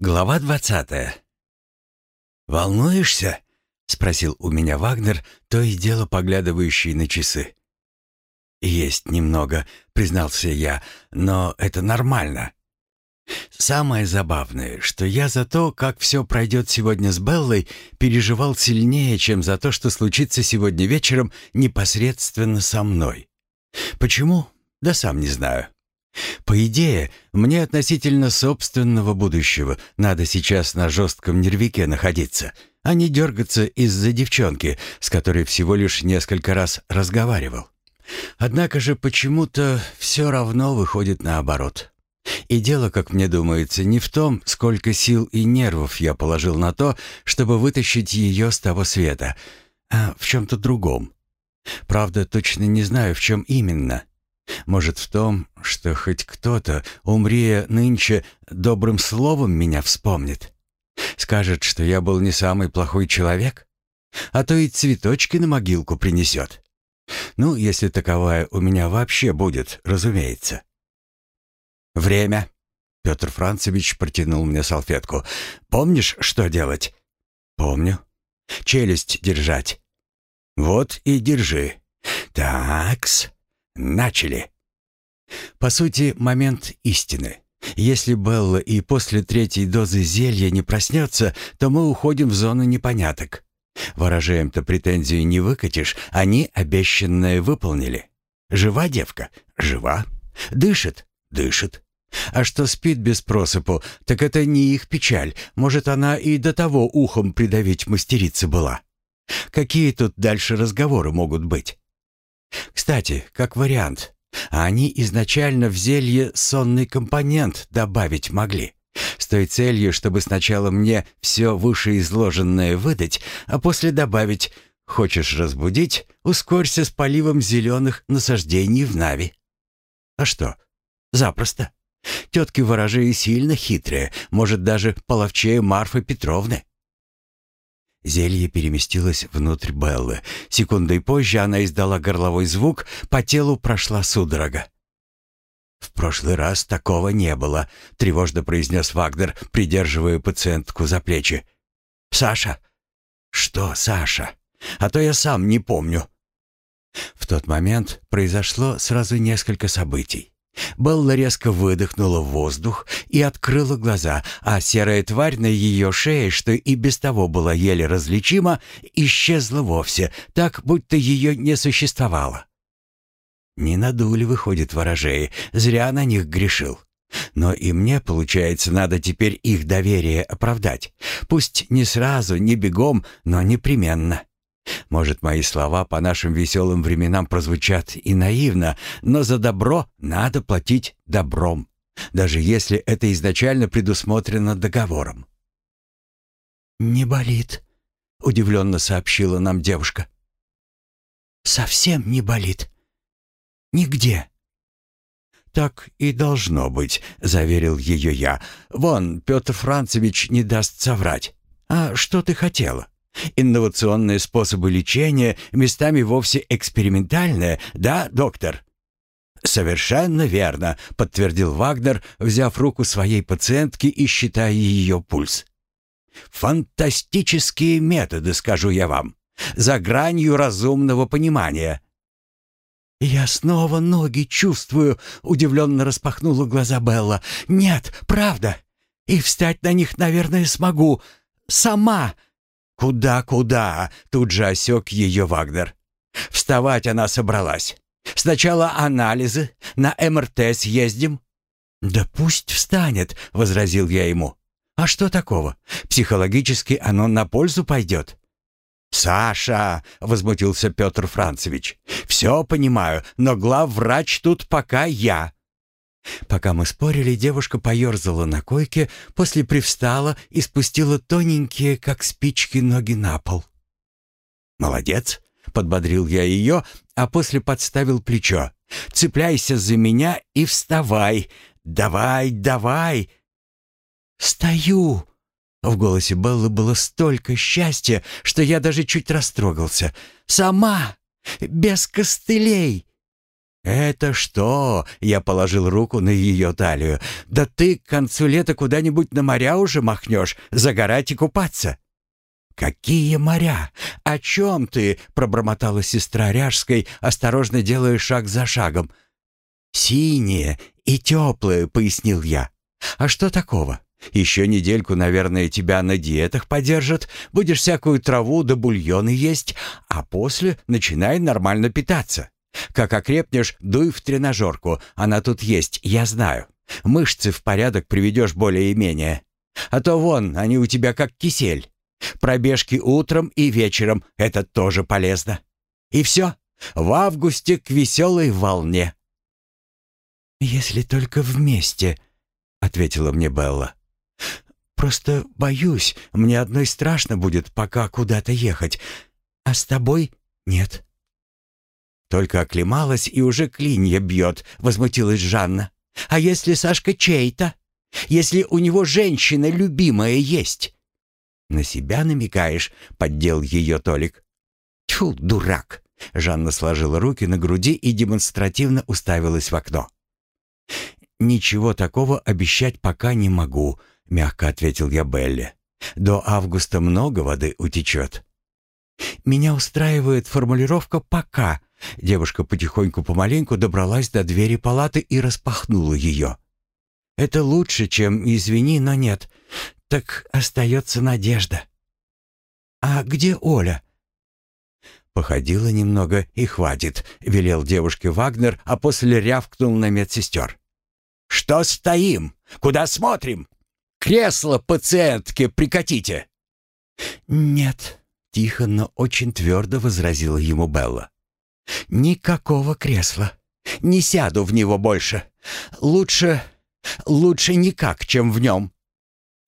Глава двадцатая. «Волнуешься?» — спросил у меня Вагнер, то и дело поглядывающий на часы. «Есть немного», — признался я, — «но это нормально». Самое забавное, что я за то, как все пройдет сегодня с Беллой, переживал сильнее, чем за то, что случится сегодня вечером непосредственно со мной. Почему? Да сам не знаю. По идее, мне относительно собственного будущего надо сейчас на жестком нервике находиться, а не дергаться из-за девчонки, с которой всего лишь несколько раз разговаривал. Однако же почему-то все равно выходит наоборот. И дело, как мне думается, не в том, сколько сил и нервов я положил на то, чтобы вытащить ее с того света, а в чем-то другом. Правда, точно не знаю, в чем именно. Может, в том, что хоть кто-то, умрия нынче, добрым словом меня вспомнит? Скажет, что я был не самый плохой человек? А то и цветочки на могилку принесет. Ну, если таковая у меня вообще будет, разумеется. «Время!» — Петр Францевич протянул мне салфетку. «Помнишь, что делать?» «Помню. Челюсть держать». «Вот и держи. Такс, Начали. По сути, момент истины. Если Белла и после третьей дозы зелья не проснется, то мы уходим в зону непоняток. Ворожеем-то претензию не выкатишь, они обещанное выполнили. Жива девка? Жива. Дышит? Дышит. А что спит без просыпу, так это не их печаль. Может, она и до того ухом придавить мастерица была. Какие тут дальше разговоры могут быть? Кстати, как вариант, они изначально в зелье сонный компонент добавить могли. С той целью, чтобы сначала мне все вышеизложенное выдать, а после добавить «Хочешь разбудить? Ускорься с поливом зеленых насаждений в Нави». А что? Запросто. Тетки ворожеи сильно хитрые, может, даже половчее Марфы Петровны. Зелье переместилось внутрь Беллы. Секундой позже она издала горловой звук, по телу прошла судорога. «В прошлый раз такого не было», — тревожно произнес Вагнер, придерживая пациентку за плечи. «Саша?» «Что, Саша? А то я сам не помню». В тот момент произошло сразу несколько событий. Белла резко выдохнула воздух и открыла глаза, а серая тварь на ее шее, что и без того была еле различима, исчезла вовсе, так, будто ее не существовало. Не надули, выходит, ворожеи, зря на них грешил. Но и мне, получается, надо теперь их доверие оправдать. Пусть не сразу, не бегом, но непременно. Может, мои слова по нашим веселым временам прозвучат и наивно, но за добро надо платить добром, даже если это изначально предусмотрено договором. «Не болит», — удивленно сообщила нам девушка. «Совсем не болит. Нигде». «Так и должно быть», — заверил ее я. «Вон, Петр Францевич не даст соврать. А что ты хотела?» Инновационные способы лечения, местами вовсе экспериментальные, да, доктор?» «Совершенно верно», — подтвердил Вагнер, взяв руку своей пациентки и считая ее пульс. «Фантастические методы, скажу я вам, за гранью разумного понимания». «Я снова ноги чувствую», — удивленно распахнула глаза Белла. «Нет, правда. И встать на них, наверное, смогу. Сама. «Куда, куда?» — тут же осек ее Вагнер. «Вставать она собралась. Сначала анализы, на МРТ съездим». «Да пусть встанет», — возразил я ему. «А что такого? Психологически оно на пользу пойдет». «Саша!» — возмутился Петр Францевич. «Все понимаю, но главврач тут пока я. Пока мы спорили, девушка поерзала на койке, после привстала и спустила тоненькие, как спички, ноги на пол. «Молодец!» — подбодрил я ее, а после подставил плечо. «Цепляйся за меня и вставай! Давай, давай!» «Стою!» В голосе Беллы было столько счастья, что я даже чуть растрогался. «Сама! Без костылей!» «Это что?» — я положил руку на ее талию. «Да ты к концу лета куда-нибудь на моря уже махнешь, загорать и купаться». «Какие моря? О чем ты?» — пробормотала сестра Ряжской, осторожно делая шаг за шагом. «Синие и теплые», — пояснил я. «А что такого? Еще недельку, наверное, тебя на диетах подержат, будешь всякую траву да бульоны есть, а после начинай нормально питаться. Как окрепнешь, дуй в тренажерку, она тут есть, я знаю. Мышцы в порядок приведешь более-менее. А то вон, они у тебя как кисель. Пробежки утром и вечером — это тоже полезно. И все. В августе к веселой волне. «Если только вместе», — ответила мне Белла. «Просто боюсь, мне одной страшно будет пока куда-то ехать, а с тобой нет». «Только оклемалась и уже клинья бьет», — возмутилась Жанна. «А если Сашка чей-то? Если у него женщина любимая есть?» «На себя намекаешь?» — поддел ее Толик. «Тьфу, дурак!» — Жанна сложила руки на груди и демонстративно уставилась в окно. «Ничего такого обещать пока не могу», — мягко ответил я Белле. «До августа много воды утечет». «Меня устраивает формулировка «пока», Девушка потихоньку помаленьку добралась до двери палаты и распахнула ее. «Это лучше, чем «извини, но нет». Так остается надежда». «А где Оля?» «Походила немного и хватит», — велел девушке Вагнер, а после рявкнул на медсестер. «Что стоим? Куда смотрим? Кресло пациентке прикатите!» «Нет», — тихо, но очень твердо возразила ему Белла. «Никакого кресла. Не сяду в него больше. Лучше... лучше никак, чем в нем».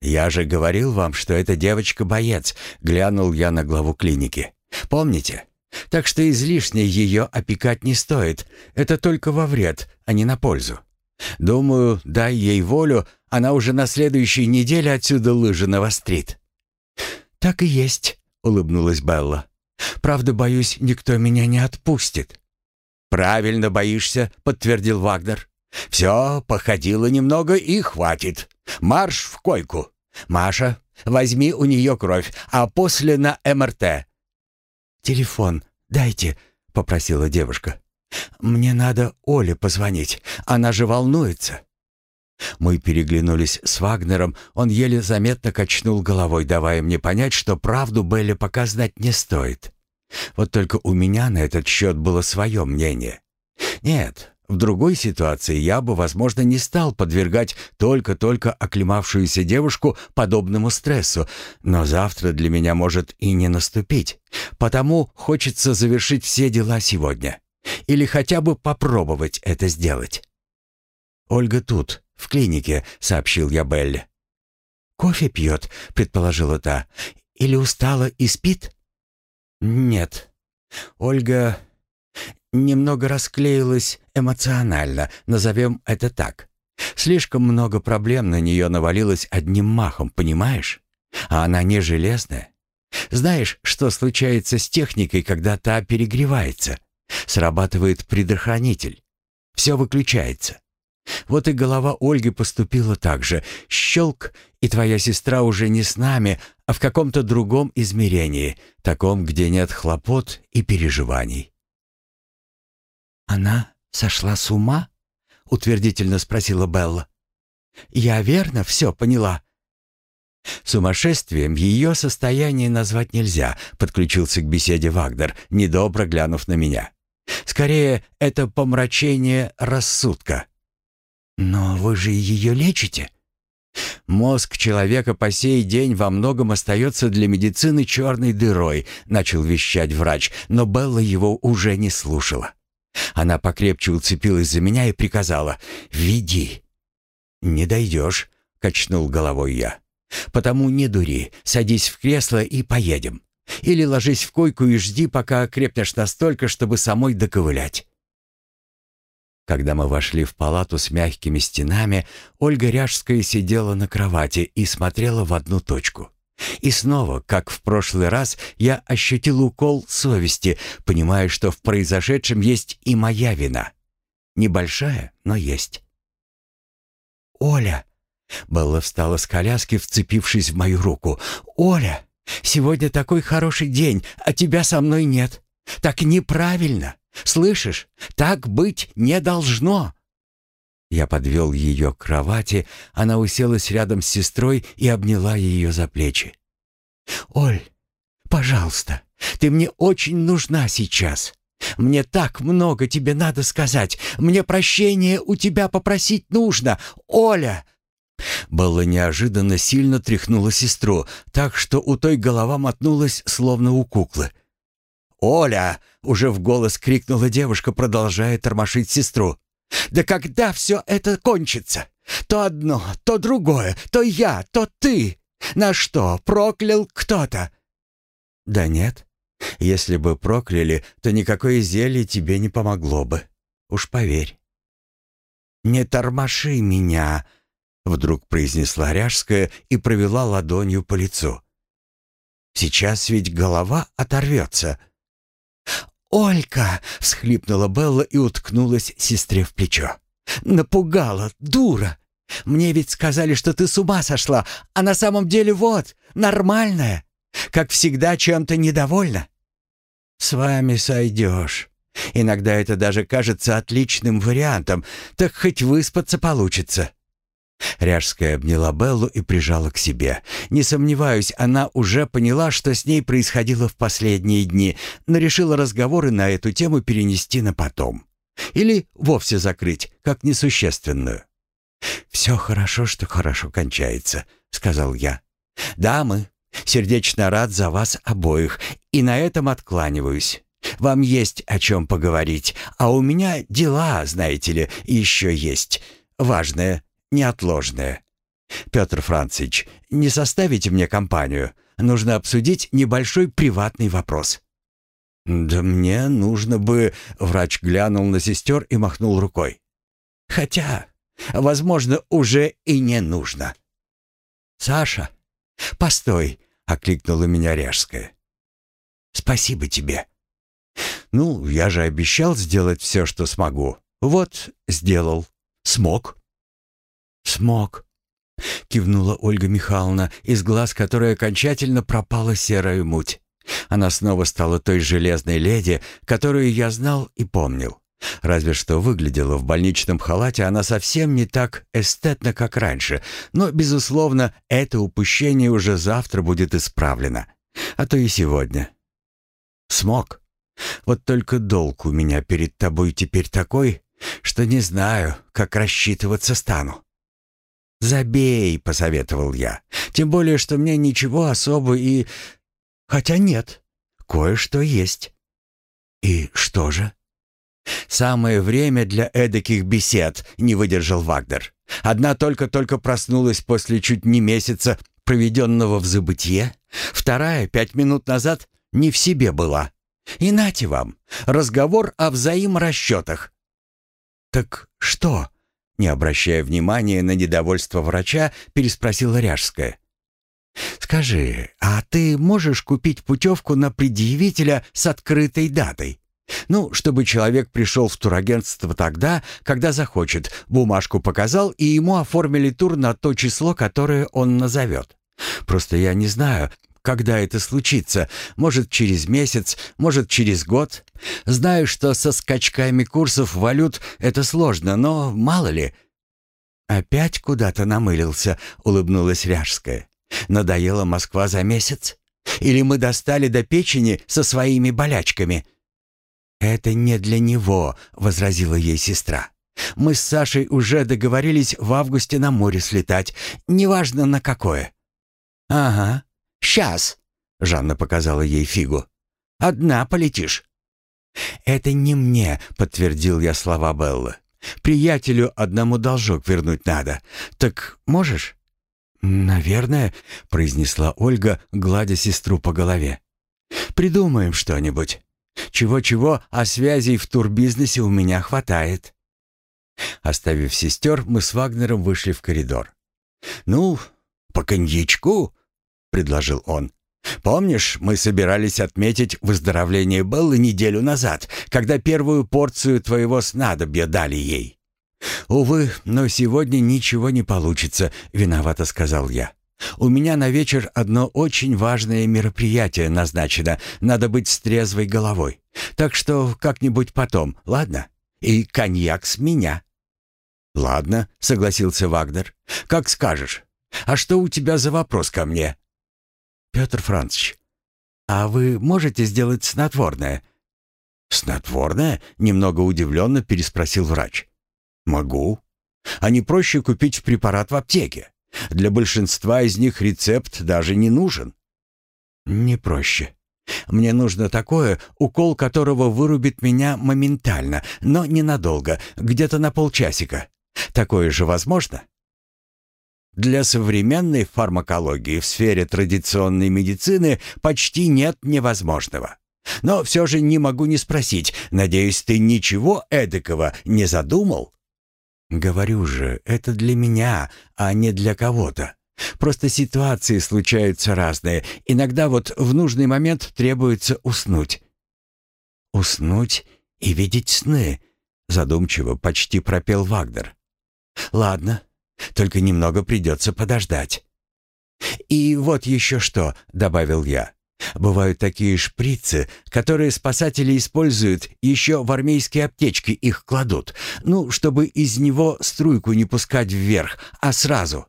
«Я же говорил вам, что эта девочка боец», — глянул я на главу клиники. «Помните? Так что излишне ее опекать не стоит. Это только во вред, а не на пользу. Думаю, дай ей волю, она уже на следующей неделе отсюда лыжи навострит». «Так и есть», — улыбнулась Белла. Правда, боюсь, никто меня не отпустит». «Правильно боишься», — подтвердил Вагнер. «Все, походило немного и хватит. Марш в койку. Маша, возьми у нее кровь, а после на МРТ». «Телефон дайте», — попросила девушка. «Мне надо Оле позвонить. Она же волнуется». Мы переглянулись с Вагнером, он еле заметно качнул головой, давая мне понять, что правду Белле пока не стоит. Вот только у меня на этот счет было свое мнение. Нет, в другой ситуации я бы, возможно, не стал подвергать только-только оклемавшуюся девушку подобному стрессу, но завтра для меня может и не наступить. Потому хочется завершить все дела сегодня. Или хотя бы попробовать это сделать. Ольга тут, в клинике», — сообщил я Белле. «Кофе пьет», — предположила та. «Или устала и спит?» «Нет. Ольга немного расклеилась эмоционально, назовем это так. Слишком много проблем на нее навалилось одним махом, понимаешь? А она не железная. Знаешь, что случается с техникой, когда та перегревается? Срабатывает предохранитель. Все выключается. Вот и голова Ольги поступила так же. Щелк, и твоя сестра уже не с нами, а в каком-то другом измерении, таком, где нет хлопот и переживаний. «Она сошла с ума?» — утвердительно спросила Белла. «Я верно все поняла?» «Сумасшествием ее состояние назвать нельзя», — подключился к беседе Вагнер, недобро глянув на меня. «Скорее, это помрачение рассудка». «Но вы же ее лечите?» «Мозг человека по сей день во многом остается для медицины черной дырой», — начал вещать врач, но Белла его уже не слушала. Она покрепче уцепилась за меня и приказала «Веди». «Не дойдешь», — качнул головой я. «Потому не дури, садись в кресло и поедем. Или ложись в койку и жди, пока окрепнешь настолько, чтобы самой доковылять». Когда мы вошли в палату с мягкими стенами, Ольга Ряжская сидела на кровати и смотрела в одну точку. И снова, как в прошлый раз, я ощутил укол совести, понимая, что в произошедшем есть и моя вина. Небольшая, но есть. «Оля!» Белла встала с коляски, вцепившись в мою руку. «Оля, сегодня такой хороший день, а тебя со мной нет. Так неправильно. Слышишь? Так быть не должно!» Я подвел ее к кровати, она уселась рядом с сестрой и обняла ее за плечи. «Оль, пожалуйста, ты мне очень нужна сейчас. Мне так много тебе надо сказать. Мне прощения у тебя попросить нужно. Оля!» Белла неожиданно сильно тряхнула сестру, так что у той голова мотнулась, словно у куклы. «Оля!» — уже в голос крикнула девушка, продолжая тормошить сестру. Да когда все это кончится? То одно, то другое, то я, то ты. На что, проклял кто-то?» «Да нет. Если бы прокляли, то никакое зелье тебе не помогло бы. Уж поверь». «Не тормоши меня», — вдруг произнесла Ряжская и провела ладонью по лицу. «Сейчас ведь голова оторвется». «Олька!» — всхлипнула Белла и уткнулась сестре в плечо. «Напугала, дура! Мне ведь сказали, что ты с ума сошла, а на самом деле вот, нормальная. Как всегда, чем-то недовольна». «С вами сойдешь. Иногда это даже кажется отличным вариантом, так хоть выспаться получится». Ряжская обняла Беллу и прижала к себе. Не сомневаюсь, она уже поняла, что с ней происходило в последние дни, но решила разговоры на эту тему перенести на потом. Или вовсе закрыть, как несущественную. «Все хорошо, что хорошо кончается», — сказал я. «Дамы, сердечно рад за вас обоих, и на этом откланиваюсь. Вам есть о чем поговорить, а у меня дела, знаете ли, еще есть. Важное неотложное. Петр Францич, не составите мне компанию? Нужно обсудить небольшой приватный вопрос». «Да мне нужно бы...» — врач глянул на сестер и махнул рукой. «Хотя, возможно, уже и не нужно». «Саша, постой!» — окликнула меня Ряжская. «Спасибо тебе». «Ну, я же обещал сделать все, что смогу. Вот, сделал. Смог». «Смог», — кивнула Ольга Михайловна, из глаз которой окончательно пропала серая муть. Она снова стала той железной леди, которую я знал и помнил. Разве что выглядела в больничном халате она совсем не так эстетно, как раньше, но, безусловно, это упущение уже завтра будет исправлено, а то и сегодня. Смог. Вот только долг у меня перед тобой теперь такой, что не знаю, как рассчитываться стану. «Забей», — посоветовал я. «Тем более, что мне ничего особо и... Хотя нет, кое-что есть». «И что же?» «Самое время для эдаких бесед», — не выдержал Вагнер. «Одна только-только проснулась после чуть не месяца, проведенного в забытье. Вторая, пять минут назад, не в себе была. И нате вам, разговор о взаиморасчетах». «Так что?» Не обращая внимания на недовольство врача, переспросила Ряжская. «Скажи, а ты можешь купить путевку на предъявителя с открытой датой? Ну, чтобы человек пришел в турагентство тогда, когда захочет, бумажку показал, и ему оформили тур на то число, которое он назовет. Просто я не знаю, когда это случится. Может, через месяц, может, через год. Знаю, что со скачками курсов валют это сложно, но мало ли. Опять куда-то намылился, улыбнулась Ряжская. Надоела Москва за месяц? Или мы достали до печени со своими болячками? Это не для него, возразила ей сестра. Мы с Сашей уже договорились в августе на море слетать, неважно на какое. Ага, «Сейчас!» — Жанна показала ей фигу. «Одна полетишь». «Это не мне», — подтвердил я слова Беллы. «Приятелю одному должок вернуть надо. Так можешь?» «Наверное», — произнесла Ольга, гладя сестру по голове. «Придумаем что-нибудь. Чего-чего, а связей в турбизнесе у меня хватает». Оставив сестер, мы с Вагнером вышли в коридор. «Ну, по коньячку?» — предложил он. Помнишь, мы собирались отметить выздоровление Беллы неделю назад, когда первую порцию твоего снадобья дали ей? Увы, но сегодня ничего не получится, виновато сказал я. У меня на вечер одно очень важное мероприятие назначено. Надо быть с трезвой головой. Так что как-нибудь потом, ладно? И коньяк с меня. Ладно, согласился Вагнер. Как скажешь. А что у тебя за вопрос ко мне? Петр Францович, а вы можете сделать снотворное? Снотворное? Немного удивленно переспросил врач. Могу. А не проще купить препарат в аптеке? Для большинства из них рецепт даже не нужен. Не проще. Мне нужно такое, укол которого вырубит меня моментально, но ненадолго, где-то на полчасика. Такое же возможно? Для современной фармакологии в сфере традиционной медицины почти нет невозможного. Но все же не могу не спросить, надеюсь, ты ничего эдакого не задумал? Говорю же, это для меня, а не для кого-то. Просто ситуации случаются разные. Иногда вот в нужный момент требуется уснуть. Уснуть и видеть сны, задумчиво почти пропел Вагнер. Ладно, только немного придется подождать. «И вот еще что», — добавил я. «Бывают такие шприцы, которые спасатели используют, еще в армейские аптечки их кладут, ну, чтобы из него струйку не пускать вверх, а сразу».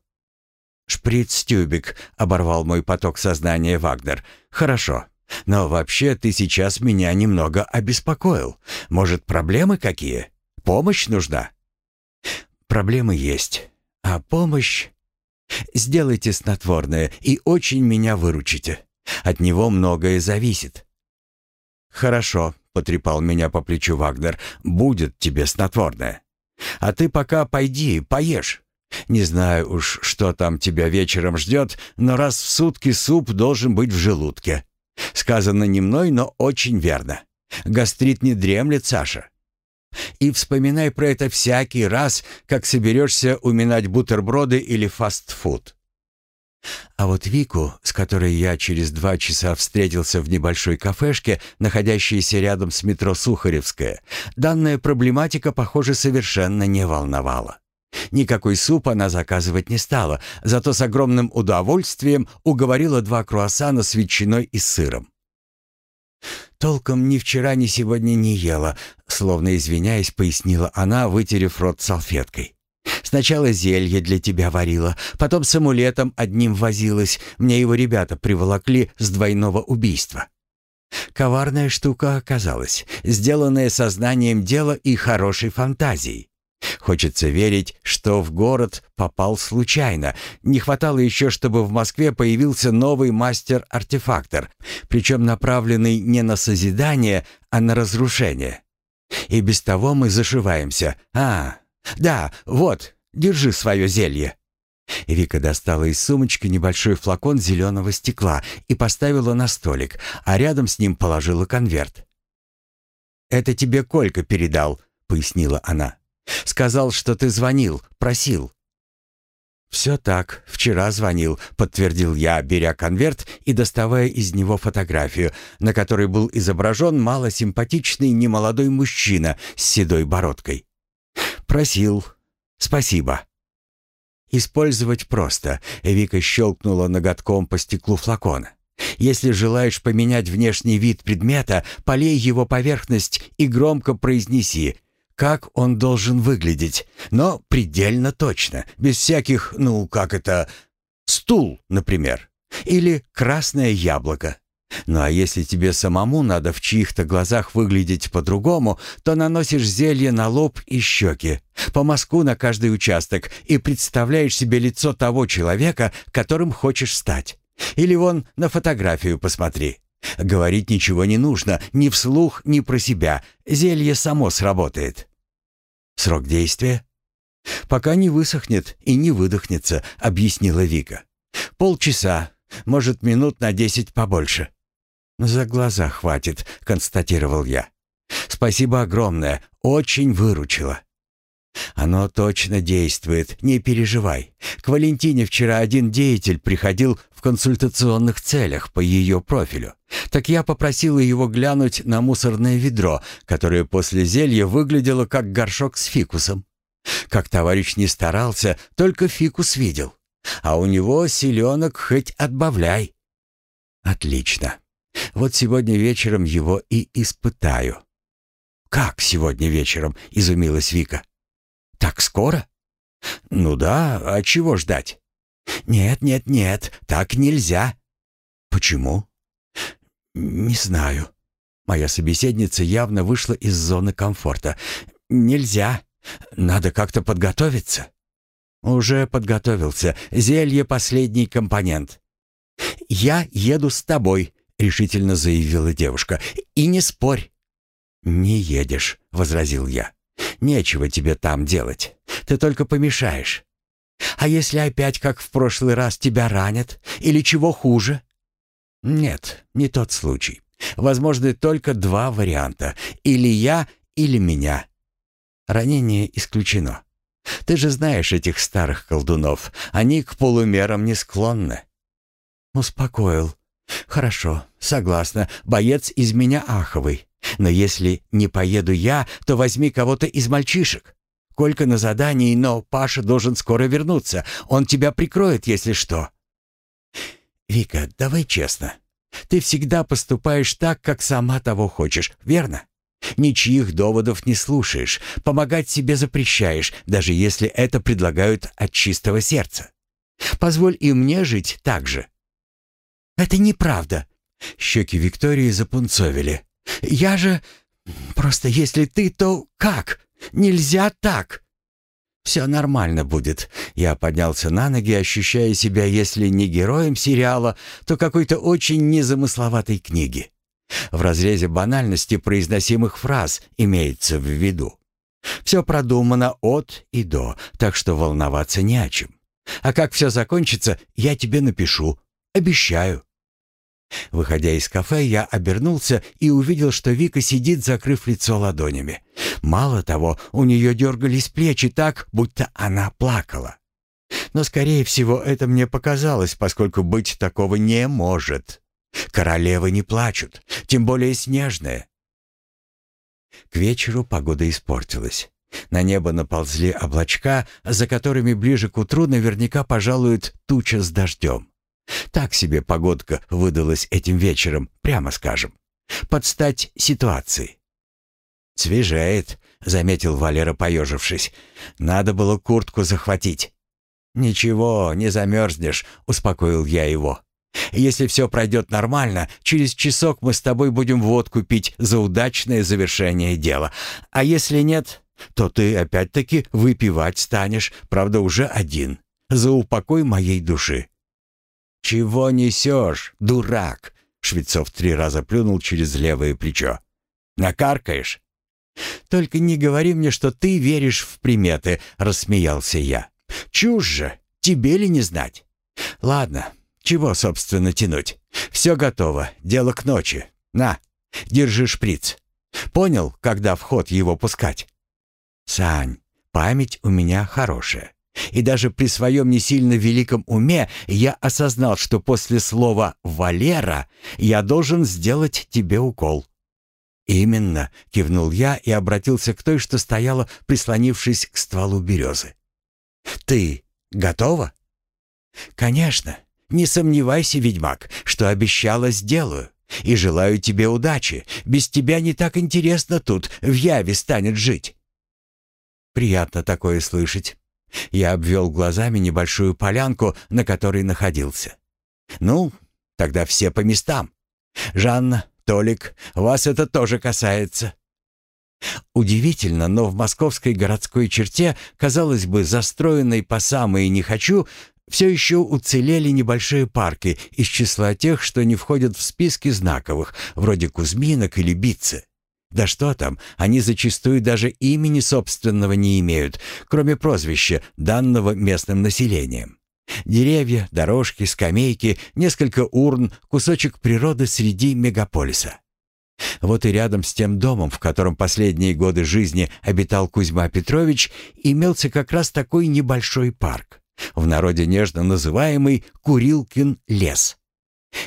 «Шприц-тюбик», — оборвал мой поток сознания Вагнер. «Хорошо. Но вообще ты сейчас меня немного обеспокоил. Может, проблемы какие? Помощь нужна?» «Проблемы есть. А помощь? Сделайте снотворное и очень меня выручите. От него многое зависит. Хорошо, потрепал меня по плечу Вагнер. Будет тебе снотворное. А ты пока пойди, поешь. Не знаю уж, что там тебя вечером ждет, но раз в сутки суп должен быть в желудке. Сказано не мной, но очень верно. Гастрит не дремлет, Саша. И вспоминай про это всякий раз, как соберешься уминать бутерброды или фастфуд. А вот Вику, с которой я через два часа встретился в небольшой кафешке, находящейся рядом с метро Сухаревская, данная проблематика, похоже, совершенно не волновала. Никакой суп она заказывать не стала, зато с огромным удовольствием уговорила два круассана с ветчиной и сыром. «Толком ни вчера, ни сегодня не ела», — словно извиняясь, пояснила она, вытерев рот салфеткой. «Сначала зелье для тебя варила, потом с амулетом одним возилась. Мне его ребята приволокли с двойного убийства». Коварная штука оказалась, сделанная сознанием дела и хорошей фантазией. Хочется верить, что в город попал случайно. Не хватало еще, чтобы в Москве появился новый мастер-артефактор, причем направленный не на созидание, а на разрушение. И без того мы зашиваемся. А, да, вот, держи свое зелье. Вика достала из сумочки небольшой флакон зеленого стекла и поставила на столик, а рядом с ним положила конверт. «Это тебе Колька передал», — пояснила она. Сказал, что ты звонил, просил». «Все так, вчера звонил», — подтвердил я, беря конверт и доставая из него фотографию, на которой был изображен малосимпатичный немолодой мужчина с седой бородкой. «Просил. Спасибо». «Использовать просто», — Вика щелкнула ноготком по стеклу флакона. «Если желаешь поменять внешний вид предмета, полей его поверхность и громко произнеси как он должен выглядеть, но предельно точно, без всяких, ну, как это, стул, например, или красное яблоко. Ну а если тебе самому надо в чьих-то глазах выглядеть по-другому, то наносишь зелье на лоб и щеки, по мазку на каждый участок и представляешь себе лицо того человека, которым хочешь стать. Или вон на фотографию посмотри. Говорить ничего не нужно, ни вслух, ни про себя. Зелье само сработает. Срок действия? Пока не высохнет и не выдохнется, объяснила Вика. Полчаса, может, минут на десять побольше. За глаза хватит, констатировал я. Спасибо огромное, очень выручила. Оно точно действует, не переживай. К Валентине вчера один деятель приходил в консультационных целях по ее профилю. Так я попросила его глянуть на мусорное ведро, которое после зелья выглядело как горшок с фикусом. Как товарищ не старался, только фикус видел. А у него селенок хоть отбавляй. Отлично. Вот сегодня вечером его и испытаю. «Как сегодня вечером?» — изумилась Вика. «Так скоро?» «Ну да, а чего ждать?» «Нет, нет, нет, так нельзя». «Почему?» «Не знаю». Моя собеседница явно вышла из зоны комфорта. «Нельзя. Надо как-то подготовиться». «Уже подготовился. Зелье — последний компонент». «Я еду с тобой», — решительно заявила девушка. «И не спорь». «Не едешь», — возразил я. «Нечего тебе там делать. Ты только помешаешь. А если опять, как в прошлый раз, тебя ранят? Или чего хуже?» «Нет, не тот случай. Возможны только два варианта. Или я, или меня. Ранение исключено. Ты же знаешь этих старых колдунов. Они к полумерам не склонны». «Успокоил. Хорошо, согласна. Боец из меня аховый. Но если не поеду я, то возьми кого-то из мальчишек. Колька на задании, но Паша должен скоро вернуться. Он тебя прикроет, если что. Вика, давай честно. Ты всегда поступаешь так, как сама того хочешь, верно? Ничьих доводов не слушаешь, помогать себе запрещаешь, даже если это предлагают от чистого сердца. Позволь и мне жить так же. Это неправда. Щеки Виктории запунцовили. Я же... Просто если ты, то как? Нельзя так!» «Все нормально будет». Я поднялся на ноги, ощущая себя, если не героем сериала, то какой-то очень незамысловатой книги. В разрезе банальности произносимых фраз имеется в виду. Все продумано от и до, так что волноваться не о чем. А как все закончится, я тебе напишу. Обещаю. Выходя из кафе, я обернулся и увидел, что Вика сидит, закрыв лицо ладонями. Мало того, у нее дергались плечи так, будто она плакала. Но, скорее всего, это мне показалось, поскольку быть такого не может. Королевы не плачут, тем более снежные. К вечеру погода испортилась. На небо наползли облачка, за которыми ближе к утру наверняка пожалует туча с дождем. Так себе погодка выдалась этим вечером, прямо скажем. Под стать ситуации. «Свежает», — заметил Валера, поежившись. «Надо было куртку захватить». «Ничего, не замерзнешь», — успокоил я его. «Если все пройдет нормально, через часок мы с тобой будем водку пить за удачное завершение дела. А если нет, то ты опять-таки выпивать станешь, правда, уже один, за упокой моей души. «Чего несешь, дурак?» Швецов три раза плюнул через левое плечо. «Накаркаешь?» «Только не говори мне, что ты веришь в приметы», — рассмеялся я. «Чушь же, тебе ли не знать?» «Ладно, чего, собственно, тянуть? Все готово, дело к ночи. На, держи шприц. Понял, когда в ход его пускать?» «Сань, память у меня хорошая. И даже при своем не сильно великом уме я осознал, что после слова «Валера» я должен сделать тебе укол. «Именно», — кивнул я и обратился к той, что стояла, прислонившись к стволу березы. «Ты готова?» «Конечно. Не сомневайся, ведьмак, что обещала, сделаю. И желаю тебе удачи. Без тебя не так интересно тут, в яве станет жить». «Приятно такое слышать». Я обвел глазами небольшую полянку, на которой находился. «Ну, тогда все по местам. Жанна, Толик, вас это тоже касается». Удивительно, но в московской городской черте, казалось бы, застроенной по самые «не хочу», все еще уцелели небольшие парки из числа тех, что не входят в списки знаковых, вроде Кузьминок или Битцы. Да что там, они зачастую даже имени собственного не имеют, кроме прозвища, данного местным населением. Деревья, дорожки, скамейки, несколько урн, кусочек природы среди мегаполиса. Вот и рядом с тем домом, в котором последние годы жизни обитал Кузьма Петрович, имелся как раз такой небольшой парк, в народе нежно называемый Курилкин лес.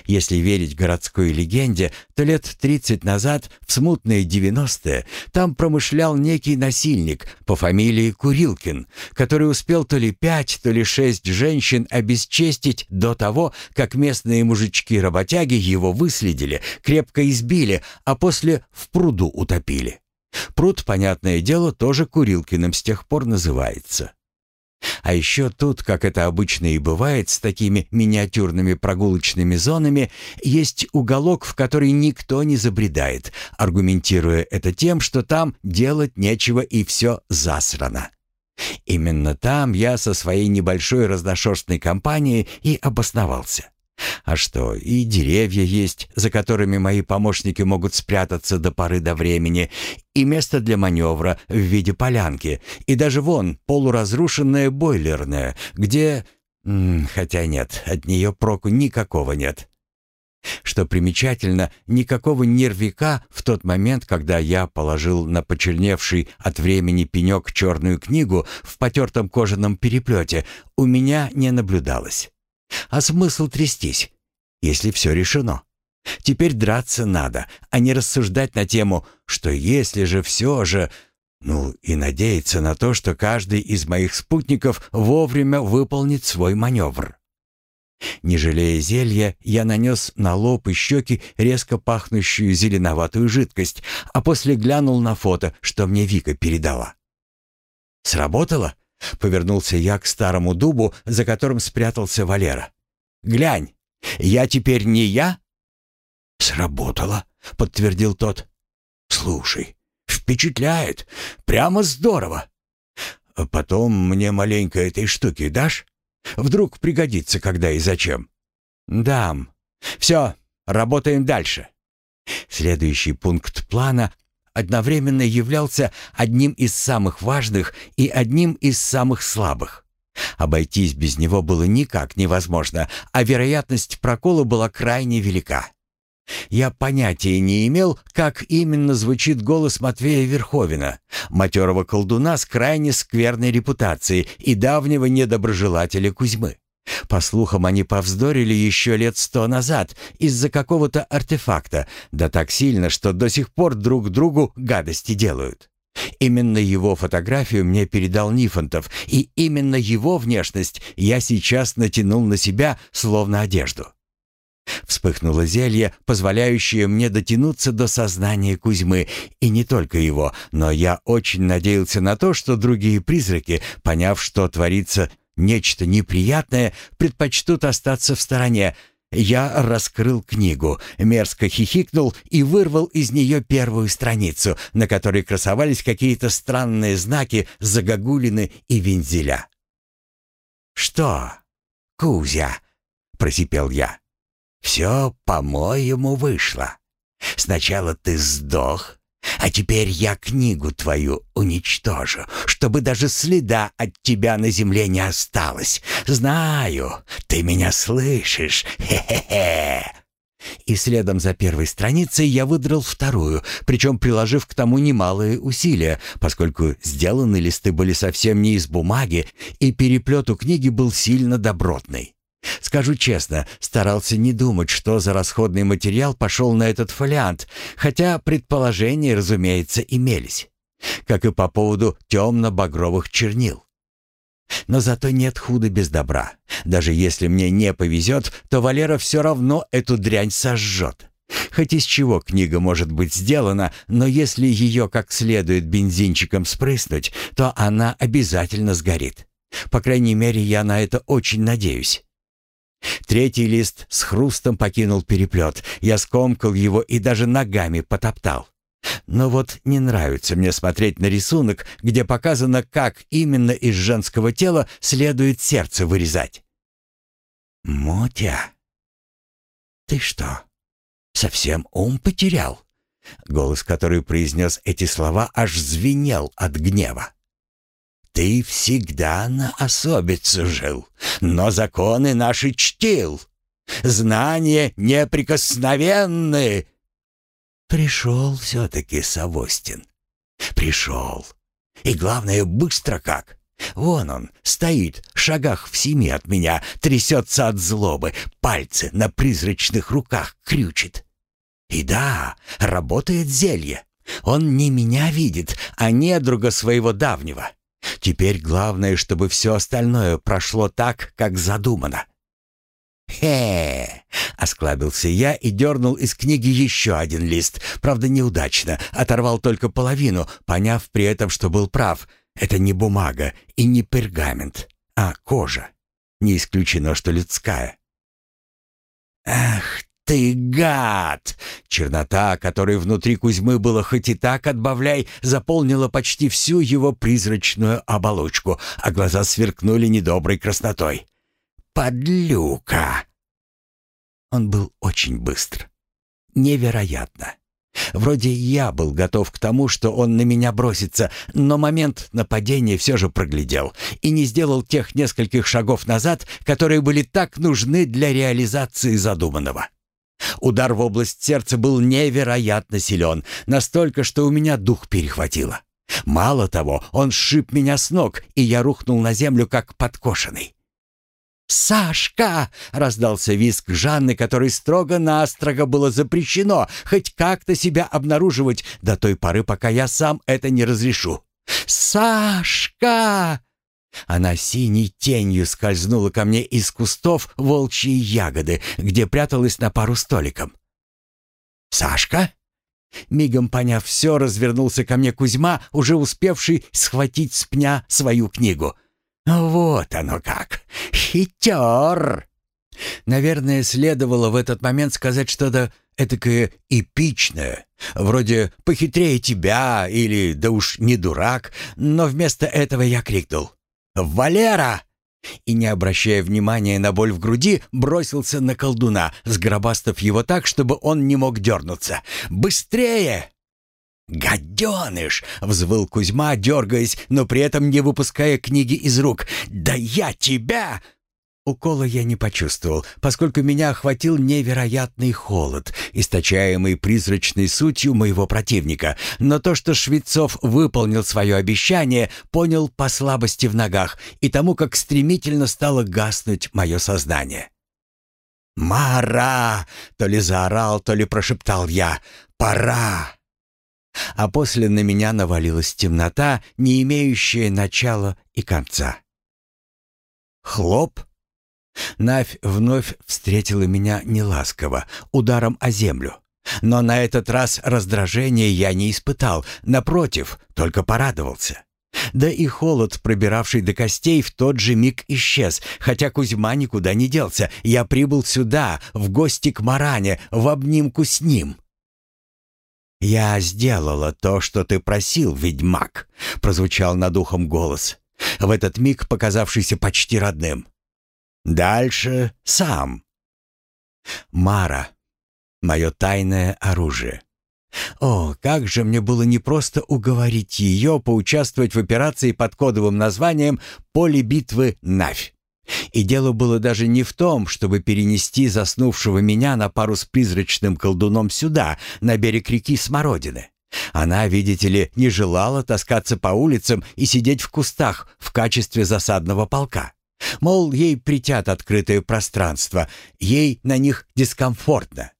Если верить городской легенде, то лет 30 назад, в смутные 90-е, там промышлял некий насильник по фамилии Курилкин, который успел то ли пять, то ли шесть женщин обесчестить до того, как местные мужички-работяги его выследили, крепко избили, а после в пруду утопили. Пруд, понятное дело, тоже Курилкиным с тех пор называется. А еще тут, как это обычно и бывает с такими миниатюрными прогулочными зонами, есть уголок, в который никто не забредает, аргументируя это тем, что там делать нечего и все засрано. Именно там я со своей небольшой разношерстной компанией и обосновался. А что, и деревья есть, за которыми мои помощники могут спрятаться до поры до времени, и место для маневра в виде полянки, и даже вон полуразрушенная бойлерная, где... Хотя нет, от нее проку никакого нет. Что примечательно, никакого нервика в тот момент, когда я положил на почерневший от времени пенек черную книгу в потертом кожаном переплете, у меня не наблюдалось. А смысл трястись, если все решено? Теперь драться надо, а не рассуждать на тему, что если же все же... Ну и надеяться на то, что каждый из моих спутников вовремя выполнит свой маневр. Не жалея зелья, я нанес на лоб и щеки резко пахнущую зеленоватую жидкость, а после глянул на фото, что мне Вика передала. «Сработало?» Повернулся я к старому дубу, за которым спрятался Валера. «Глянь, я теперь не я?» «Сработало», — подтвердил тот. «Слушай, впечатляет. Прямо здорово. Потом мне маленько этой штуки дашь? Вдруг пригодится когда и зачем?» «Дам. Все, работаем дальше». Следующий пункт плана одновременно являлся одним из самых важных и одним из самых слабых. Обойтись без него было никак невозможно, а вероятность прокола была крайне велика. Я понятия не имел, как именно звучит голос Матвея Верховина, матерого колдуна с крайне скверной репутацией и давнего недоброжелателя Кузьмы. По слухам, они повздорили еще лет сто назад из-за какого-то артефакта, да так сильно, что до сих пор друг другу гадости делают. Именно его фотографию мне передал Нифонтов, и именно его внешность я сейчас натянул на себя, словно одежду. Вспыхнуло зелье, позволяющее мне дотянуться до сознания Кузьмы, и не только его, но я очень надеялся на то, что другие призраки, поняв, что творится нечто неприятное, предпочтут остаться в стороне. Я раскрыл книгу, мерзко хихикнул и вырвал из нее первую страницу, на которой красовались какие-то странные знаки, загогулины и вензеля. «Что, Кузя?» — просипел я. «Все, по-моему, вышло. Сначала ты сдох, а теперь я книгу твою уничтожу, чтобы даже следа от тебя на земле не осталось. Знаю, ты меня слышишь. Хе-хе-хе. И следом за первой страницей я выдрал вторую, причем приложив к тому немалые усилия, поскольку сделаны листы были совсем не из бумаги, и переплет у книги был сильно добротный. Скажу честно, старался не думать, что за расходный материал пошел на этот фолиант, хотя предположения, разумеется, имелись. Как и по поводу темно-багровых чернил. Но зато нет худа без добра. Даже если мне не повезет, то Валера все равно эту дрянь сожжет. Хоть из чего книга может быть сделана, но если ее как следует бензинчиком спрыснуть, то она обязательно сгорит. По крайней мере, я на это очень надеюсь. Третий лист с хрустом покинул переплет. Я скомкал его и даже ногами потоптал. Но вот не нравится мне смотреть на рисунок, где показано, как именно из женского тела следует сердце вырезать. «Мотя, ты что, совсем ум потерял?» Голос, который произнес эти слова, аж звенел от гнева. Ты всегда на особицу жил, но законы наши чтил. Знания неприкосновенны. Пришел все-таки Савостин. Пришел. И главное, быстро как. Вон он, стоит, в шагах в семи от меня, трясется от злобы, пальцы на призрачных руках крючит. И да, работает зелье. Он не меня видит, а недруга своего давнего. Теперь главное, чтобы все остальное прошло так, как задумано. «Хе!» — осклабился я и дернул из книги еще один лист. Правда, неудачно. Оторвал только половину, поняв при этом, что был прав. Это не бумага и не пергамент, а кожа. Не исключено, что людская. «Ах ты гад!» Чернота, которой внутри Кузьмы было хоть и так отбавляй, заполнила почти всю его призрачную оболочку, а глаза сверкнули недоброй краснотой. «Подлюка!» Он был очень быстр. Невероятно. Вроде я был готов к тому, что он на меня бросится, но момент нападения все же проглядел и не сделал тех нескольких шагов назад, которые были так нужны для реализации задуманного. Удар в область сердца был невероятно силен, настолько, что у меня дух перехватило. Мало того, он сшиб меня с ног, и я рухнул на землю, как подкошенный. «Сашка!» — раздался визг Жанны, который строго-настрого было запрещено хоть как-то себя обнаруживать до той поры, пока я сам это не разрешу. «Сашка!» Она синей тенью скользнула ко мне из кустов волчьей ягоды, где пряталась на пару столиком. «Сашка?» Мигом поняв все, развернулся ко мне Кузьма, уже успевший схватить с пня свою книгу — «Вот оно как! Хитер!» Наверное, следовало в этот момент сказать что-то этакое эпичное, вроде «похитрее тебя» или «да уж не дурак», но вместо этого я крикнул «Валера!» и, не обращая внимания на боль в груди, бросился на колдуна, сгробастав его так, чтобы он не мог дернуться. «Быстрее!» «Гаденыш!» — взвыл Кузьма, дергаясь, но при этом не выпуская книги из рук. «Да я тебя!» Укола я не почувствовал, поскольку меня охватил невероятный холод, источаемый призрачной сутью моего противника. Но то, что Швецов выполнил свое обещание, понял по слабости в ногах и тому, как стремительно стало гаснуть мое сознание. «Мара!» — то ли заорал, то ли прошептал я. «Пора!» а после на меня навалилась темнота, не имеющая начала и конца. Хлоп! Навь вновь встретила меня неласково, ударом о землю. Но на этот раз раздражения я не испытал, напротив, только порадовался. Да и холод, пробиравший до костей, в тот же миг исчез, хотя Кузьма никуда не делся. Я прибыл сюда, в гости к Маране, в обнимку с ним. «Я сделала то, что ты просил, ведьмак», — прозвучал над ухом голос, в этот миг показавшийся почти родным. «Дальше сам». «Мара, мое тайное оружие». О, как же мне было непросто уговорить ее поучаствовать в операции под кодовым названием «Поле битвы Навь». И дело было даже не в том, чтобы перенести заснувшего меня на пару с призрачным колдуном сюда, на берег реки Смородины. Она, видите ли, не желала таскаться по улицам и сидеть в кустах в качестве засадного полка. Мол, ей притят открытое пространство, ей на них дискомфортно.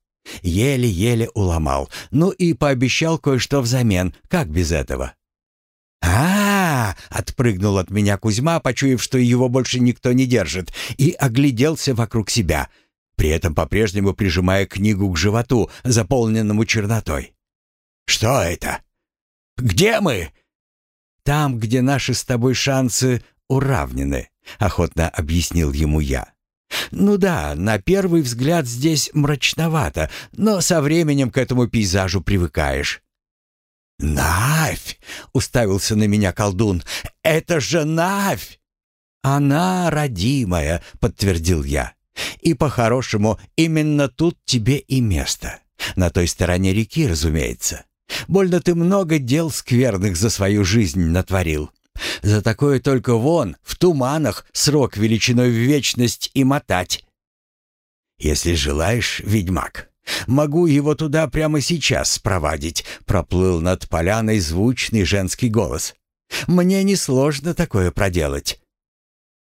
Еле-еле уломал, ну и пообещал кое-что взамен, как без этого. а, отпрыгнул от меня Кузьма, почуяв, что его больше никто не держит, и огляделся вокруг себя, при этом по-прежнему прижимая книгу к животу, заполненному чернотой. «Что это? Где мы?» «Там, где наши с тобой шансы уравнены», — охотно объяснил ему я. «Ну да, на первый взгляд здесь мрачновато, но со временем к этому пейзажу привыкаешь. «Навь!» — уставился на меня колдун. «Это же Навь!» «Она родимая», — подтвердил я. «И по-хорошему, именно тут тебе и место. На той стороне реки, разумеется. Больно ты много дел скверных за свою жизнь натворил. За такое только вон, в туманах, срок величиной в вечность и мотать. Если желаешь, ведьмак, Могу его туда прямо сейчас спровадить», — проплыл над поляной звучный женский голос. «Мне несложно такое проделать».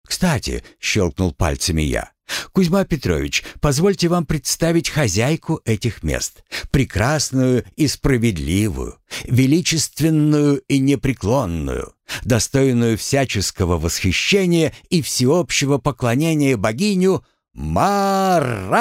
«Кстати», — щелкнул пальцами я, «Кузьма Петрович, позвольте вам представить хозяйку этих мест, прекрасную и справедливую, величественную и непреклонную, достойную всяческого восхищения и всеобщего поклонения богиню Марану!»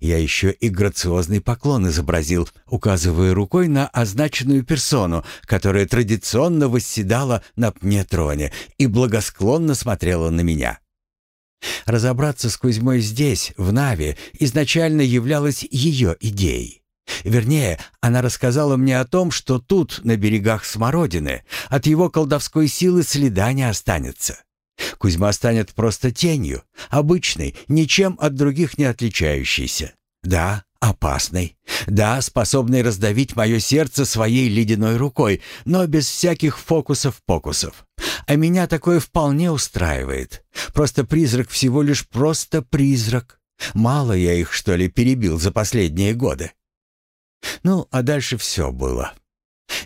Я еще и грациозный поклон изобразил, указывая рукой на означенную персону, которая традиционно восседала на пне-троне и благосклонно смотрела на меня. Разобраться с Кузьмой здесь, в Наве, изначально являлась ее идеей. Вернее, она рассказала мне о том, что тут, на берегах Смородины, от его колдовской силы следа не останется. Кузьма станет просто тенью, обычной, ничем от других не отличающейся. Да, опасной. Да, способной раздавить мое сердце своей ледяной рукой, но без всяких фокусов-покусов. А меня такое вполне устраивает. Просто призрак всего лишь просто призрак. Мало я их, что ли, перебил за последние годы. Ну, а дальше все было.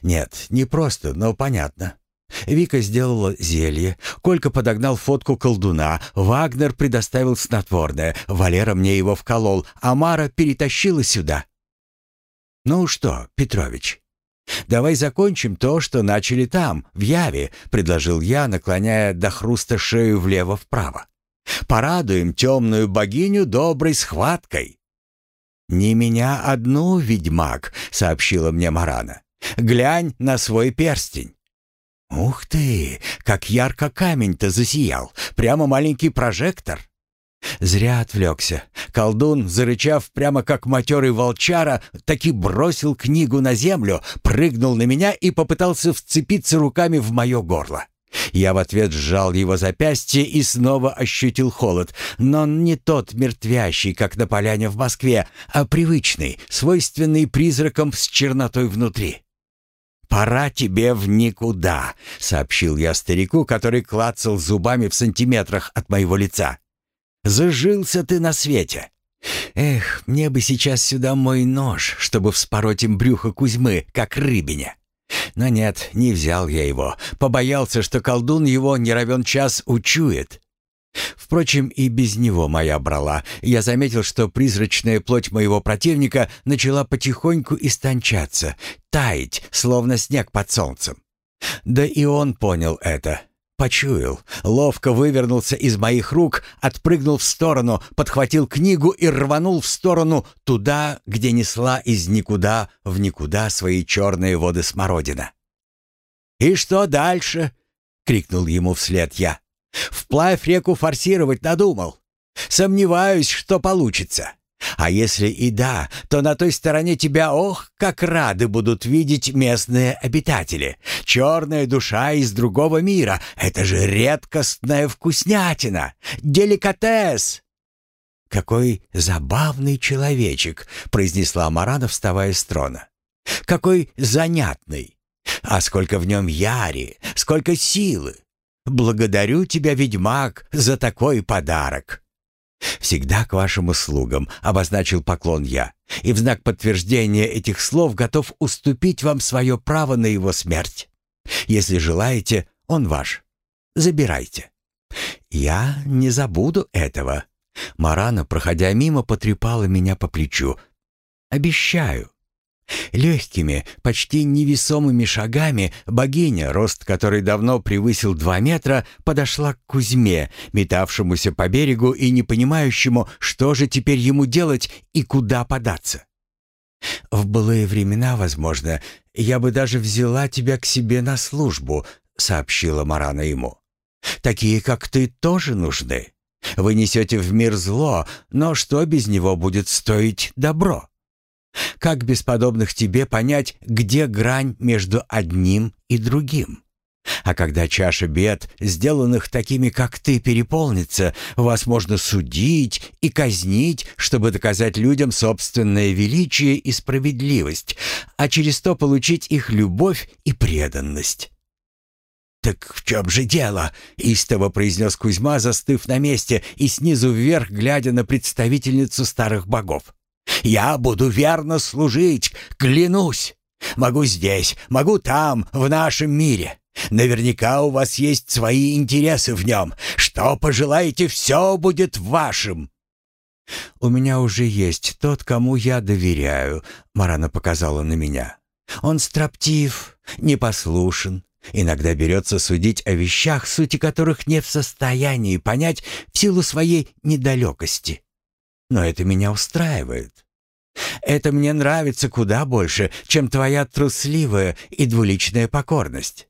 Нет, не просто, но понятно. Вика сделала зелье, Колька подогнал фотку колдуна, Вагнер предоставил снотворное, Валера мне его вколол, а Мара перетащила сюда. «Ну что, Петрович, давай закончим то, что начали там, в Яве», — предложил я, наклоняя до хруста шею влево-вправо. «Порадуем темную богиню доброй схваткой». «Не меня одну, ведьмак», — сообщила мне Марана. «Глянь на свой перстень». «Ух ты! Как ярко камень-то засиял! Прямо маленький прожектор!» Зря отвлекся. Колдун, зарычав прямо как матерый волчара, таки бросил книгу на землю, прыгнул на меня и попытался вцепиться руками в мое горло. Я в ответ сжал его запястье и снова ощутил холод, но не тот мертвящий, как на поляне в Москве, а привычный, свойственный призракам с чернотой внутри. «Пора тебе в никуда», — сообщил я старику, который клацал зубами в сантиметрах от моего лица. «Зажился ты на свете». «Эх, мне бы сейчас сюда мой нож, чтобы вспороть им брюхо Кузьмы, как рыбиня». Но нет, не взял я его. Побоялся, что колдун его не равен час учует. Впрочем, и без него моя брала. Я заметил, что призрачная плоть моего противника начала потихоньку истончаться, таять, словно снег под солнцем. Да и он понял это. Почуял, ловко вывернулся из моих рук, отпрыгнул в сторону, подхватил книгу и рванул в сторону туда, где несла из никуда в никуда свои черные воды смородина. «И что дальше?» — крикнул ему вслед я. Вплавь реку форсировать надумал. Сомневаюсь, что получится. А если и да, то на той стороне тебя, ох, как рады будут видеть местные обитатели. Черная душа из другого мира — это же редкостная вкуснятина, деликатес. «Какой забавный человечек», — произнесла Марана, вставая с трона. «Какой занятный! А сколько в нем яри, сколько силы! «Благодарю тебя, ведьмак, за такой подарок!» «Всегда к вашим услугам», — обозначил поклон я, «и в знак подтверждения этих слов готов уступить вам свое право на его смерть. Если желаете, он ваш. Забирайте». «Я не забуду этого». Марана, проходя мимо, потрепала меня по плечу. «Обещаю». Легкими, почти невесомыми шагами богиня, рост которой давно превысил два метра, подошла к Кузьме, метавшемуся по берегу и не понимающему, что же теперь ему делать и куда податься. «В былые времена, возможно, я бы даже взяла тебя к себе на службу», — сообщила Марана ему. «Такие, как ты, тоже нужны. Вы несете в мир зло, но что без него будет стоить добро?» Как без подобных тебе понять, где грань между одним и другим? А когда чаша бед, сделанных такими, как ты, переполнится, вас можно судить и казнить, чтобы доказать людям собственное величие и справедливость, а через то получить их любовь и преданность. «Так в чем же дело?» — истово произнес Кузьма, застыв на месте и снизу вверх, глядя на представительницу старых богов. «Я буду верно служить, клянусь! Могу здесь, могу там, в нашем мире. Наверняка у вас есть свои интересы в нем. Что пожелаете, все будет вашим». «У меня уже есть тот, кому я доверяю», — Марана показала на меня. «Он строптив, непослушен, иногда берется судить о вещах, сути которых не в состоянии понять в силу своей недалекости. Но это меня устраивает. Это мне нравится куда больше, чем твоя трусливая и двуличная покорность.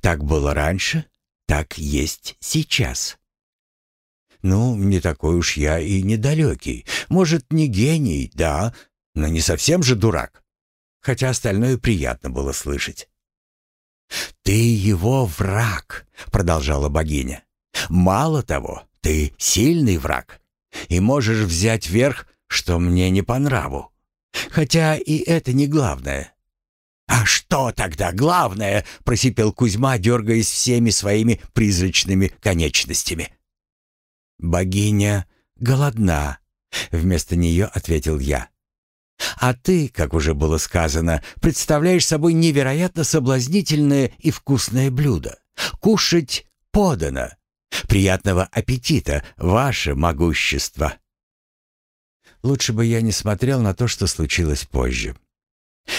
Так было раньше, так есть сейчас. Ну, не такой уж я и недалекий. Может, не гений, да, но не совсем же дурак. Хотя остальное приятно было слышать. «Ты его враг», — продолжала богиня. «Мало того, ты сильный враг, и можешь взять верх, что мне не по нраву. Хотя и это не главное. «А что тогда главное?» — просипел Кузьма, дергаясь всеми своими призрачными конечностями. «Богиня голодна», — вместо нее ответил я. «А ты, как уже было сказано, представляешь собой невероятно соблазнительное и вкусное блюдо. Кушать подано. Приятного аппетита, ваше могущество!» Лучше бы я не смотрел на то, что случилось позже.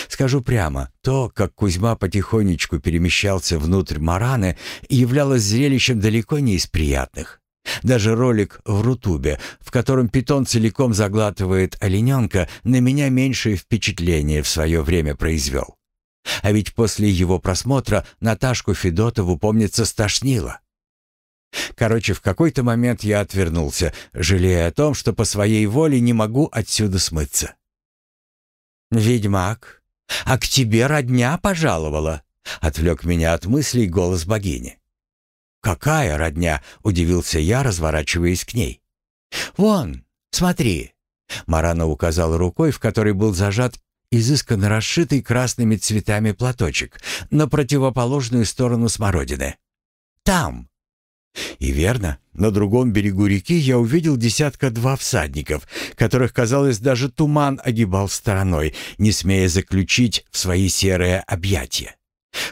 Скажу прямо, то, как Кузьма потихонечку перемещался внутрь Мараны, являлось зрелищем далеко не из приятных. Даже ролик в Рутубе, в котором питон целиком заглатывает олененка, на меня меньшее впечатление в свое время произвел. А ведь после его просмотра Наташку Федотову, помнится, стошнило. Короче, в какой-то момент я отвернулся, жалея о том, что по своей воле не могу отсюда смыться. «Ведьмак, а к тебе родня пожаловала?» — отвлек меня от мыслей голос богини. «Какая родня?» — удивился я, разворачиваясь к ней. «Вон, смотри!» Марана указала рукой, в которой был зажат изысканно расшитый красными цветами платочек, на противоположную сторону смородины. «Там!» И верно, на другом берегу реки я увидел десятка-два всадников, которых, казалось, даже туман огибал стороной, не смея заключить в свои серые объятия.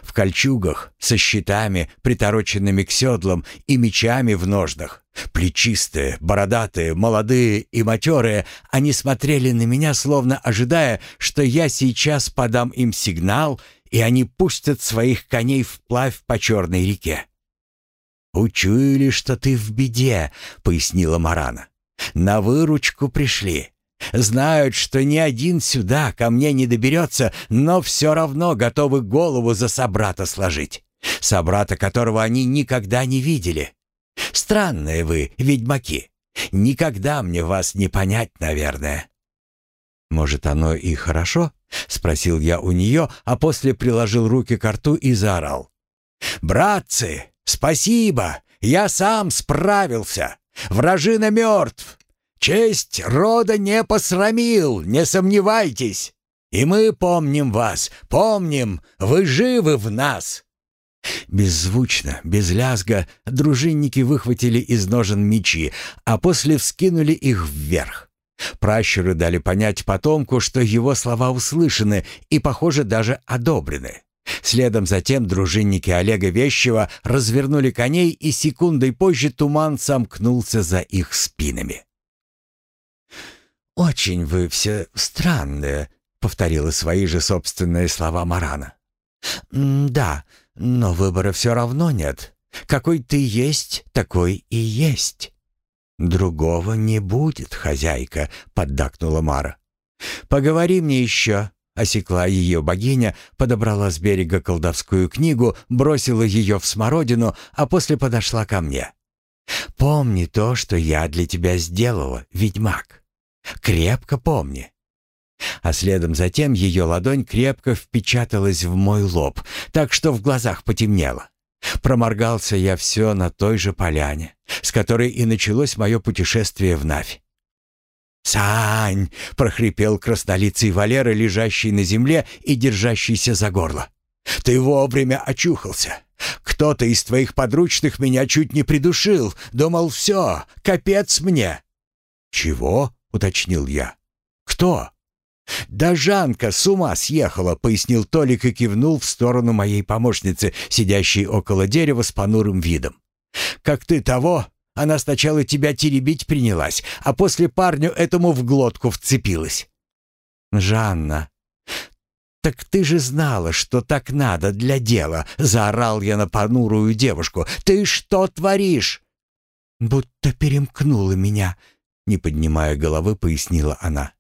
В кольчугах, со щитами, притороченными к седлам и мечами в ножнах. Плечистые, бородатые, молодые и матерые, они смотрели на меня, словно ожидая, что я сейчас подам им сигнал, и они пустят своих коней вплавь по черной реке. «Учуяли, что ты в беде», — пояснила Марана. «На выручку пришли. Знают, что ни один сюда ко мне не доберется, но все равно готовы голову за собрата сложить. Собрата, которого они никогда не видели. Странные вы, ведьмаки. Никогда мне вас не понять, наверное». «Может, оно и хорошо?» — спросил я у нее, а после приложил руки к рту и заорал. «Братцы, «Спасибо! Я сам справился! Вражина мертв! Честь рода не посрамил, не сомневайтесь! И мы помним вас, помним, вы живы в нас!» Беззвучно, без лязга, дружинники выхватили из ножен мечи, а после вскинули их вверх. Пращуры дали понять потомку, что его слова услышаны и, похоже, даже одобрены. Следом затем дружинники Олега Вещева развернули коней, и секундой позже туман сомкнулся за их спинами. «Очень вы все странные», — повторила свои же собственные слова Марана. «Да, но выбора все равно нет. Какой ты есть, такой и есть». «Другого не будет, хозяйка», — поддакнула Мара. «Поговори мне еще, Осекла ее богиня, подобрала с берега колдовскую книгу, бросила ее в смородину, а после подошла ко мне. «Помни то, что я для тебя сделала, ведьмак. Крепко помни». А следом затем ее ладонь крепко впечаталась в мой лоб, так что в глазах потемнело. Проморгался я все на той же поляне, с которой и началось мое путешествие в Навь. «Сань!» — прохрипел краснолицый Валера, лежащий на земле и держащийся за горло. «Ты вовремя очухался. Кто-то из твоих подручных меня чуть не придушил. Думал, все, капец мне». «Чего?» — уточнил я. «Кто?» «Да Жанка с ума съехала», — пояснил Толик и кивнул в сторону моей помощницы, сидящей около дерева с понурым видом. «Как ты того, она сначала тебя теребить принялась, а после парню этому в глотку вцепилась». «Жанна, так ты же знала, что так надо для дела», — заорал я на понурую девушку. «Ты что творишь?» «Будто перемкнула меня», — не поднимая головы, пояснила она.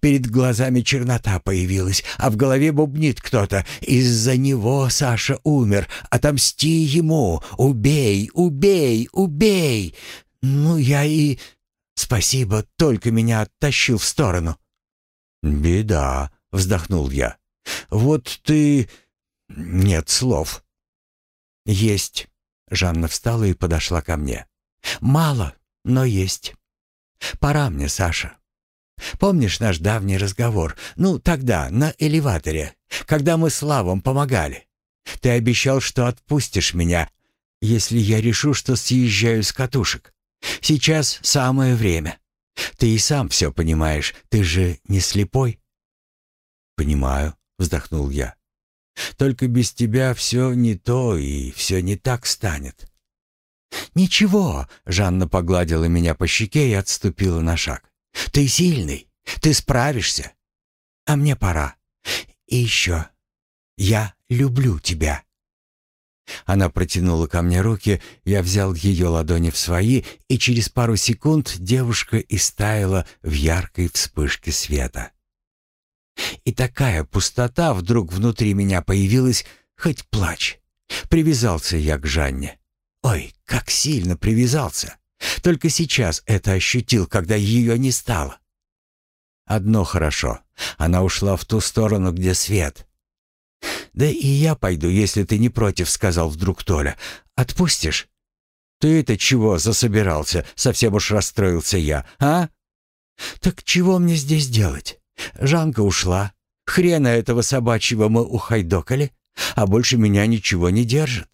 Перед глазами чернота появилась, а в голове бубнит кто-то. Из-за него Саша умер. Отомсти ему. Убей, убей, убей. Ну, я и... Спасибо, только меня оттащил в сторону. «Беда», — вздохнул я. «Вот ты...» «Нет слов». «Есть». Жанна встала и подошла ко мне. «Мало, но есть. Пора мне, Саша. Помнишь наш давний разговор? Ну, тогда, на элеваторе, когда мы с Лавом помогали. Ты обещал, что отпустишь меня, если я решу, что съезжаю с катушек. Сейчас самое время. Ты и сам все понимаешь, ты же не слепой». «Понимаю», — вздохнул я. «Только без тебя все не то и все не так станет». «Ничего», — Жанна погладила меня по щеке и отступила на шаг. Ты сильный, ты справишься. А мне пора. И еще, я люблю тебя». Она протянула ко мне руки, я взял ее ладони в свои, и через пару секунд девушка истаяла в яркой вспышке света. И такая пустота вдруг внутри меня появилась, хоть плачь. Привязался я к Жанне. Ой, как сильно привязался. Только сейчас это ощутил, когда ее не стало. Одно хорошо. Она ушла в ту сторону, где свет. «Да и я пойду, если ты не против», — сказал вдруг Толя. «Отпустишь?» «Ты это чего засобирался?» — совсем уж расстроился я. «А?» «Так чего мне здесь делать? Жанка ушла. Хрена этого собачьего мы ухайдокали, а больше меня ничего не держит».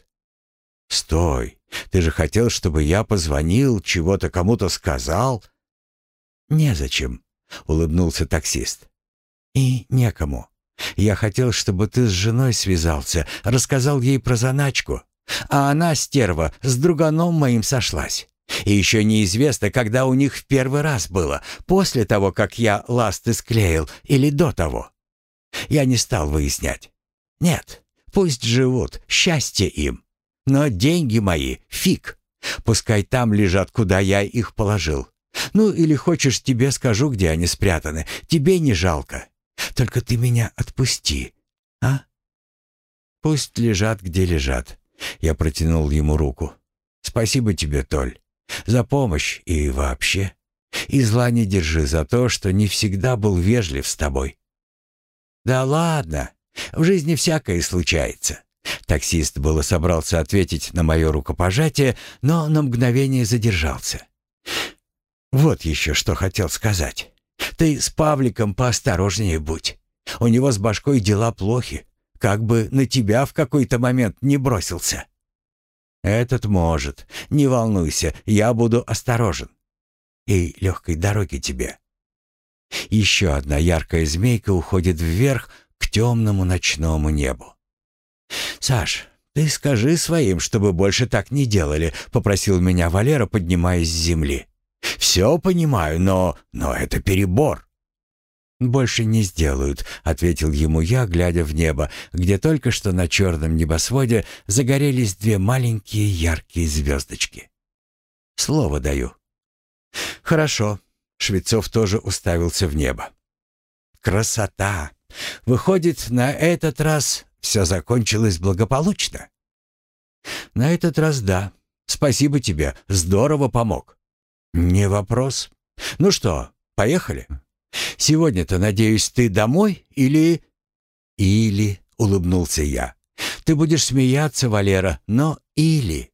«Стой! Ты же хотел, чтобы я позвонил, чего-то кому-то сказал?» «Незачем», — улыбнулся таксист. «И некому. Я хотел, чтобы ты с женой связался, рассказал ей про заначку. А она, стерва, с друганом моим сошлась. И еще неизвестно, когда у них в первый раз было, после того, как я ласты склеил, или до того. Я не стал выяснять. Нет, пусть живут, счастье им. Но деньги мои — фиг. Пускай там лежат, куда я их положил. Ну, или хочешь, тебе скажу, где они спрятаны. Тебе не жалко. Только ты меня отпусти, а? Пусть лежат, где лежат. Я протянул ему руку. Спасибо тебе, Толь, за помощь и вообще. И зла не держи за то, что не всегда был вежлив с тобой. Да ладно, в жизни всякое случается. Таксист было собрался ответить на мое рукопожатие, но на мгновение задержался. «Вот еще что хотел сказать. Ты с Павликом поосторожнее будь. У него с башкой дела плохи. Как бы на тебя в какой-то момент не бросился». «Этот может. Не волнуйся, я буду осторожен. И легкой дороги тебе». Еще одна яркая змейка уходит вверх к темному ночному небу. «Саш, ты скажи своим, чтобы больше так не делали», — попросил меня Валера, поднимаясь с земли. «Все понимаю, но... но это перебор». «Больше не сделают», — ответил ему я, глядя в небо, где только что на черном небосводе загорелись две маленькие яркие звездочки. «Слово даю». «Хорошо», — Швецов тоже уставился в небо. «Красота! Выходит, на этот раз все закончилось благополучно? На этот раз да. Спасибо тебе, здорово помог. Не вопрос. Ну что, поехали? Сегодня-то, надеюсь, ты домой или... Или, улыбнулся я. Ты будешь смеяться, Валера, но или...